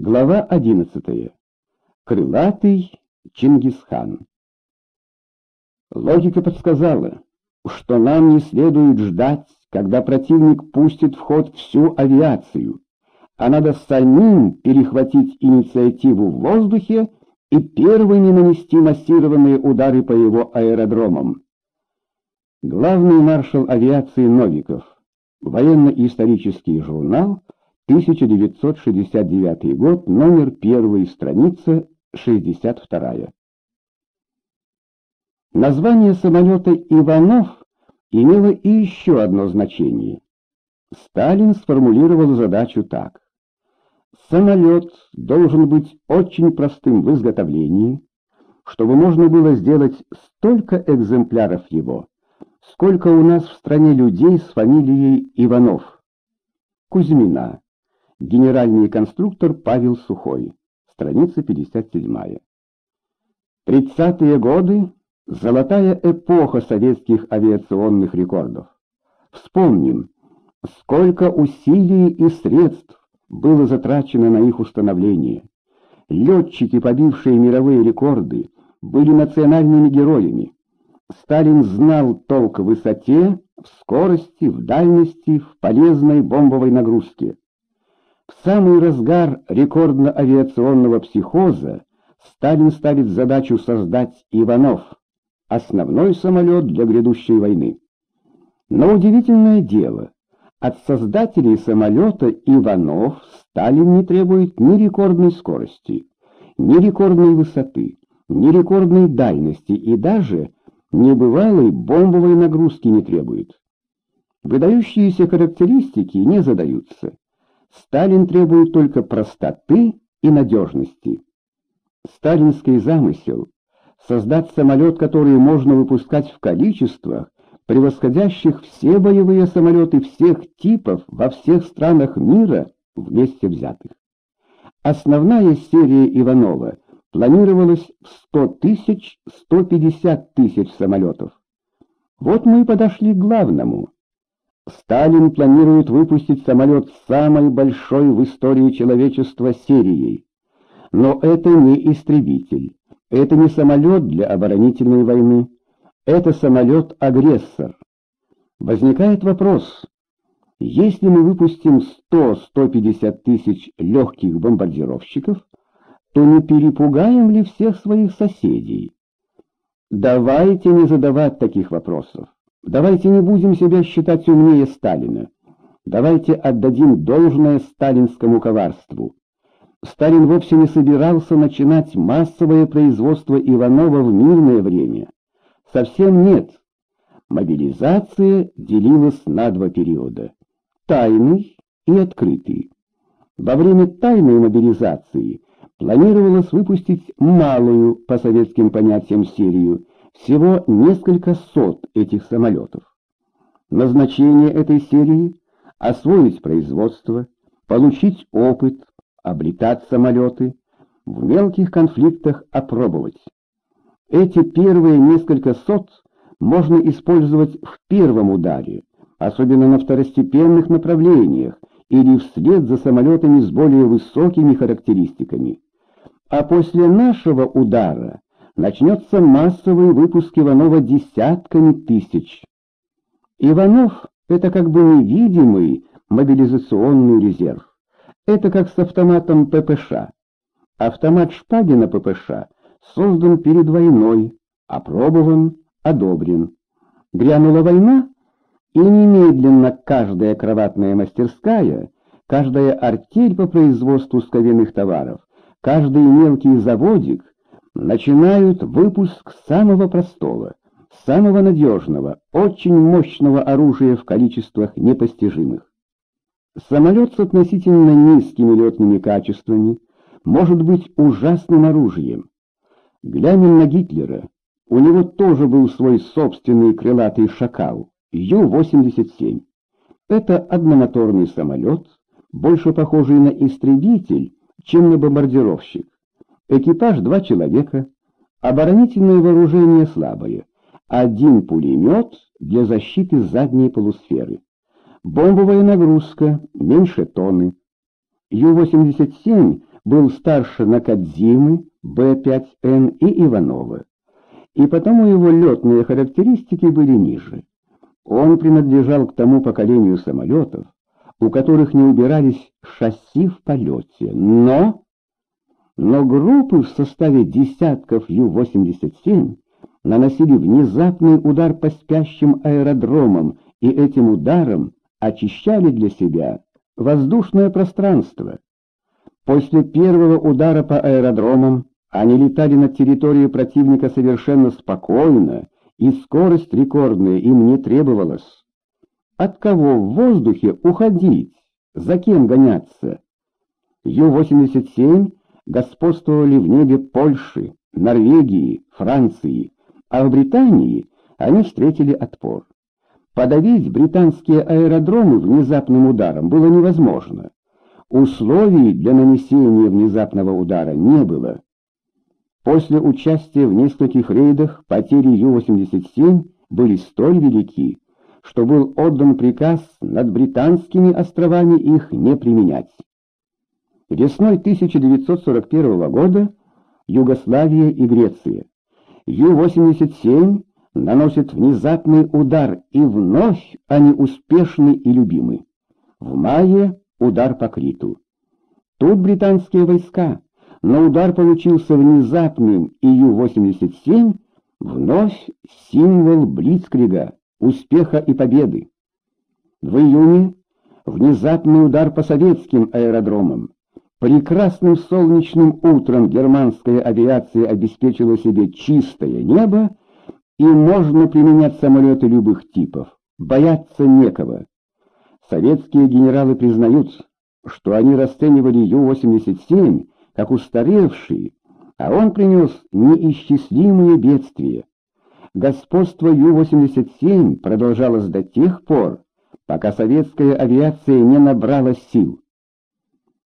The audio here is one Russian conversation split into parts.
Глава 11. Крылатый Чингисхан. Логика подсказала, что нам не следует ждать, когда противник пустит в ход всю авиацию, а надо самим перехватить инициативу в воздухе и первыми нанести массированные удары по его аэродромам. Главный маршал авиации Новиков, военно-исторический журнал, 1969 год, номер 1, страница 62. Название самолета «Иванов» имело и еще одно значение. Сталин сформулировал задачу так. Самолет должен быть очень простым в изготовлении, чтобы можно было сделать столько экземпляров его, сколько у нас в стране людей с фамилией Иванов. Кузьмина. Генеральный конструктор Павел Сухой. Страница 57. Тридцатые годы — золотая эпоха советских авиационных рекордов. Вспомним, сколько усилий и средств было затрачено на их установление. Летчики, побившие мировые рекорды, были национальными героями. Сталин знал толк в высоте, в скорости, в дальности, в полезной бомбовой нагрузке. В самый разгар рекордно-авиационного психоза Сталин ставит задачу создать Иванов, основной самолет для грядущей войны. Но удивительное дело, от создателей самолета Иванов Сталин не требует ни рекордной скорости, ни рекордной высоты, ни рекордной дальности и даже небывалой бомбовой нагрузки не требует. Выдающиеся характеристики не задаются. Сталин требует только простоты и надежности. Сталинский замысел — создать самолет, который можно выпускать в количествах, превосходящих все боевые самолеты всех типов во всех странах мира вместе взятых. Основная серия Иванова планировалась в 100 тысяч, 150 тысяч самолетов. Вот мы и подошли к главному. Сталин планирует выпустить самолет самой большой в истории человечества серией. Но это не истребитель, это не самолет для оборонительной войны, это самолет-агрессор. Возникает вопрос, если мы выпустим 100-150 тысяч легких бомбардировщиков, то не перепугаем ли всех своих соседей? Давайте не задавать таких вопросов. Давайте не будем себя считать умнее Сталина. Давайте отдадим должное сталинскому коварству. Сталин вовсе не собирался начинать массовое производство Иванова в мирное время. Совсем нет. Мобилизация делилась на два периода – тайный и открытый. Во время тайной мобилизации планировалось выпустить малую, по советским понятиям, серию – всего несколько сот этих самолетов. Назначение этой серии — освоить производство, получить опыт, облетать самолеты, в мелких конфликтах опробовать. Эти первые несколько сот можно использовать в первом ударе, особенно на второстепенных направлениях или вслед за самолетами с более высокими характеристиками. А после нашего удара начнется массовый выпуск Иванова десятками тысяч. Иванов — это как бы невидимый мобилизационный резерв. Это как с автоматом ППШ. Автомат Шпагина ППШ создан перед войной, опробован, одобрен. Грянула война, и немедленно каждая кроватная мастерская, каждая артель по производству сковенных товаров, каждый мелкий заводик — начинают выпуск самого простого, самого надежного, очень мощного оружия в количествах непостижимых. Самолет с относительно низкими летными качествами может быть ужасным оружием. Глянем на Гитлера. У него тоже был свой собственный крылатый шакал, Ю-87. Это одномоторный самолет, больше похожий на истребитель, чем на бомбардировщик. Экипаж два человека, оборонительное вооружение слабое, один пулемет для защиты задней полусферы, бомбовая нагрузка меньше тонны. Ю-87 был старше Накадзимы, Б-5Н и Иванова, и потому его летные характеристики были ниже. Он принадлежал к тому поколению самолетов, у которых не убирались шасси в полете, но... Но группы в составе десятков Ю-87 наносили внезапный удар по спящим аэродромам и этим ударом очищали для себя воздушное пространство. После первого удара по аэродромам они летали над территорией противника совершенно спокойно, и скорость рекордная им не требовалась. От кого в воздухе уходить? За кем гоняться? Ю-87 господствовали в небе Польши, Норвегии, Франции, а в Британии они встретили отпор. Подавить британские аэродромы внезапным ударом было невозможно. Условий для нанесения внезапного удара не было. После участия в нескольких рейдах потери Ю-87 были столь велики, что был отдан приказ над британскими островами их не применять. Весной 1941 года Югославия и Греция. Ю-87 наносит внезапный удар, и вновь они успешны и любимы. В мае удар по Криту. Тут британские войска, но удар получился внезапным, и Ю-87 вновь символ Блицкрига, успеха и победы. В июне внезапный удар по советским аэродромам. Прекрасным солнечным утром германская авиация обеспечила себе чистое небо, и можно применять самолеты любых типов. Бояться некого. Советские генералы признают, что они расценивали Ю-87 как устаревший, а он принес неисчислимые бедствия. Господство Ю-87 продолжалось до тех пор, пока советская авиация не набрала сил.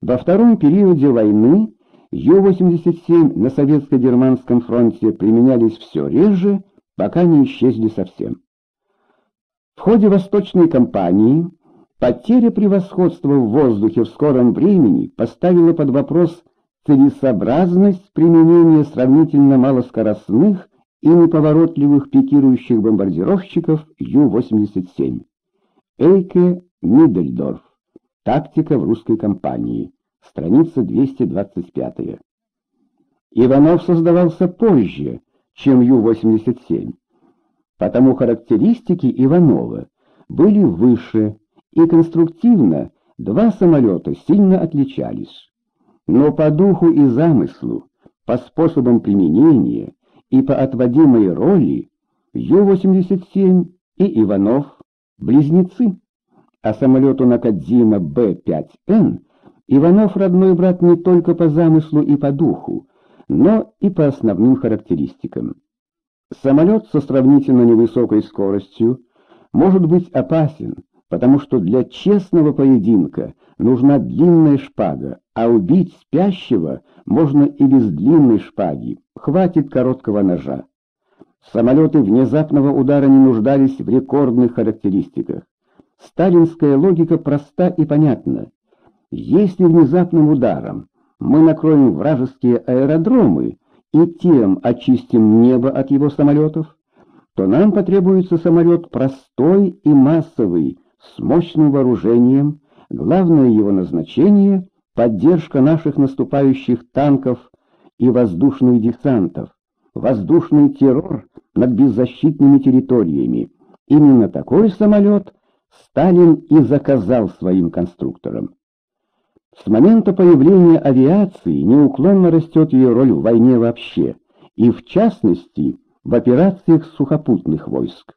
Во втором периоде войны Ю-87 на советско-германском фронте применялись все реже, пока не исчезли совсем. В ходе Восточной кампании потеря превосходства в воздухе в скором времени поставила под вопрос целесообразность применения сравнительно малоскоростных и неповоротливых пикирующих бомбардировщиков Ю-87. Эйке Миддельдорф. Тактика в русской кампании. Страница 225. Иванов создавался позже, чем Ю-87, потому характеристики Иванова были выше, и конструктивно два самолета сильно отличались. Но по духу и замыслу, по способам применения и по отводимой роли Ю-87 и Иванов — близнецы а самолету Накадзима Б-5Н Иванов родной брат не только по замыслу и по духу, но и по основным характеристикам. Самолет со сравнительно невысокой скоростью может быть опасен, потому что для честного поединка нужна длинная шпага, а убить спящего можно и без длинной шпаги, хватит короткого ножа. Самолеты внезапного удара не нуждались в рекордных характеристиках. Сталинская логика проста и понятна. Если внезапным ударом мы накроем вражеские аэродромы и тем очистим небо от его самолетов, то нам потребуется самолет простой и массовый, с мощным вооружением, главное его назначение — поддержка наших наступающих танков и воздушных десантов, воздушный террор над беззащитными территориями. Именно такой самолет — Сталин и заказал своим конструкторам. С момента появления авиации неуклонно растет ее роль в войне вообще, и в частности в операциях сухопутных войск.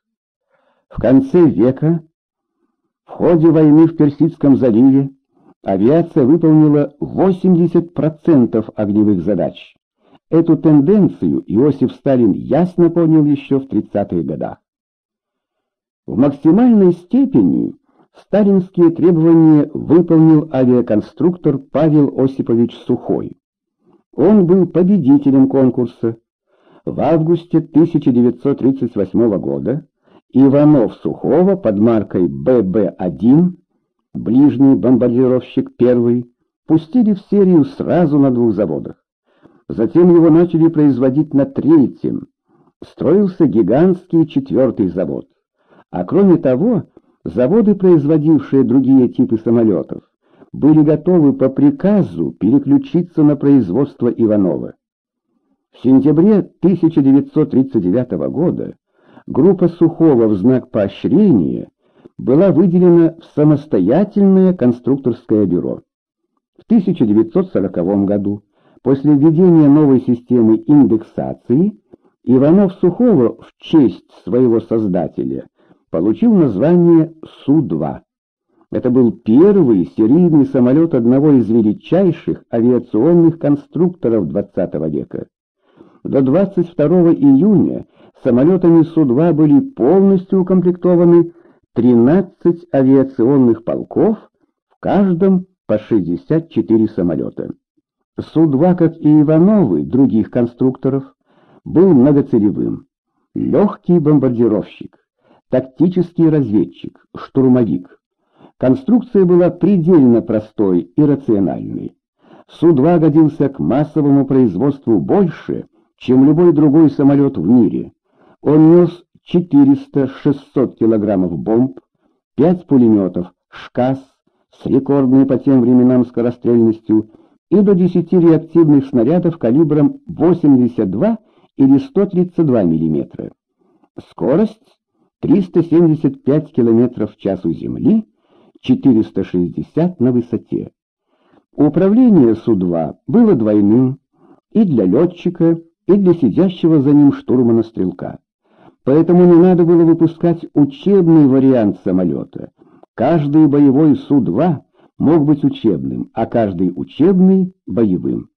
В конце века, в ходе войны в Персидском заливе, авиация выполнила 80% огневых задач. Эту тенденцию Иосиф Сталин ясно понял еще в 30-х годах. В максимальной степени сталинские требования выполнил авиаконструктор Павел Осипович Сухой. Он был победителем конкурса. В августе 1938 года Иванов Сухого под маркой ББ-1, ближний бомбардировщик первый, пустили в серию сразу на двух заводах. Затем его начали производить на третьем. Строился гигантский четвертый завод. А кроме того, заводы, производившие другие типы самолетов, были готовы по приказу переключиться на производство Иванова. В сентябре 1939 года группа Сухого в знак поощрения была выделена в самостоятельное конструкторское бюро. В 1940 году, после введения новой системы индексации, Иванов-Сухого в честь своего создателя получил название Су-2. Это был первый серийный самолет одного из величайших авиационных конструкторов XX века. До 22 июня самолетами Су-2 были полностью укомплектованы 13 авиационных полков, в каждом по 64 самолета. Су-2, как и Ивановы, других конструкторов, был многоцелевым. Легкий бомбардировщик, тактический разведчик, штурмовик. Конструкция была предельно простой и рациональной. Су-2 годился к массовому производству больше, чем любой другой самолет в мире. Он нес 400-600 килограммов бомб, 5 пулеметов «ШКАС» с рекордной по тем временам скорострельностью и до 10 реактивных снарядов калибром 82 или 132 мм. Скорость 375 км в час у земли, 460 на высоте. Управление Су-2 было двойным и для летчика, и для сидящего за ним штурмана-стрелка. Поэтому не надо было выпускать учебный вариант самолета. Каждый боевой Су-2 мог быть учебным, а каждый учебный — боевым.